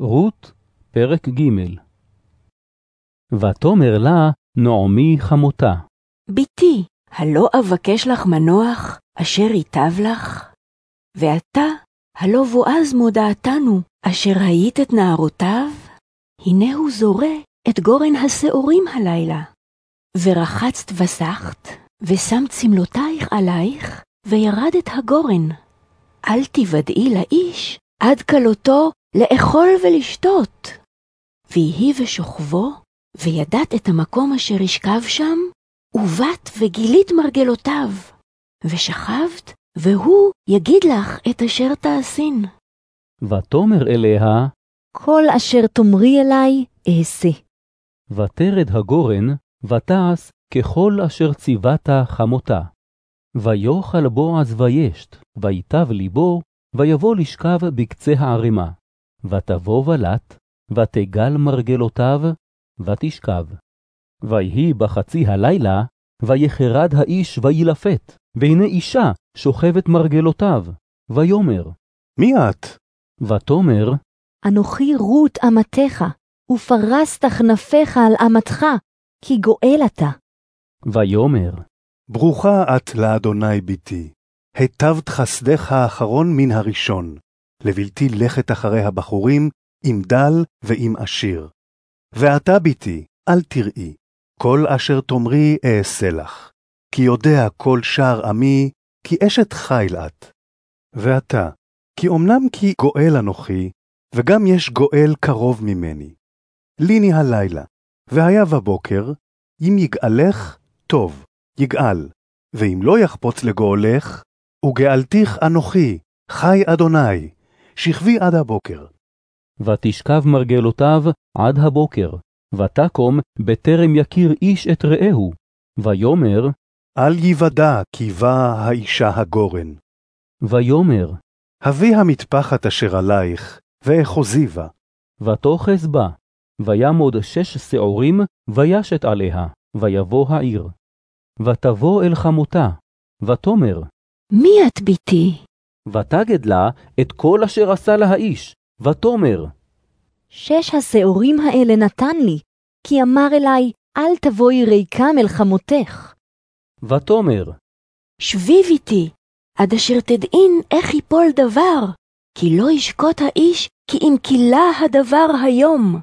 רות, פרק ג' ותאמר לה נעמי חמותה, בתי, הלא אבקש לך מנוח, אשר ייטב לך? ועתה, הלא בועז מודעתנו, אשר היית את נערותיו? הנה הוא זורה את גורן השעורים הלילה. ורחצת וסחת, ושם צמלותייך עלייך, וירדת הגורן. אל תוודאי לאיש, עד כלותו לאכול ולשתות. ויהי בשוכבו, וידעת את המקום אשר ישכב שם, ובאת וגילית מרגלותיו, ושכבת, והוא יגיד לך את אשר תעשין. ותאמר אליה, כל אשר תאמרי אלי, אעשה. ותרד הגורן, ותעש ככל אשר ציוותה חמותה. ויאכל בועז וישת, ויטב ליבו, ויבוא לשכב בקצה הערימה. ותבוא ולט, ותגל מרגלותיו, ותשכב. ויהי בחצי הלילה, ויחרד האיש וילפת, והנה אישה שוכבת מרגלותיו, ויאמר, מי את? ותאמר, אנוכי רות אמתך, ופרסת כנפיך על אמתך, כי גואל אתה. ויאמר, ברוכה את לאדוני בתי, היטבת חסדך האחרון מן הראשון, לבלתי לכת אחרי הבחורים, עם דל ועם עשיר. ועתה בתי, אל תראי, כל אשר תאמרי אעשה לך, כי יודע כל שער עמי, כי אשת חיל את. ועתה, כי אמנם כי גואל אנוכי, וגם יש גואל קרוב ממני. ליני הלילה, והיה בבוקר, אם יגאלך, טוב, יגאל, ואם לא יחפוץ לגואלך, וגאלתיך אנוכי, חי אדוני, שכבי עד הבוקר. ותשכב מרגלותיו עד הבוקר, ותקום בטרם יכיר איש את רעהו, ויאמר, אל יוודע כי באה האישה הגורן. ויאמר, הביא המטפחת אשר עלייך, ואחוזי בה. ותאחז בה, וימוד שש שעורים, וישת עליה, ויבוא העיר. ותבוא אל חמותה, ותאמר, מי את בתי? ותגד לה את כל אשר עשה לה האיש, ותאמר, שש השעורים האלה נתן לי, כי אמר אלי, אל תבואי ריקם אל חמותך. ותאמר, שבי בתי, עד אשר תדעין איך יפול דבר, כי לא ישקוט האיש, כי אם כילה הדבר היום.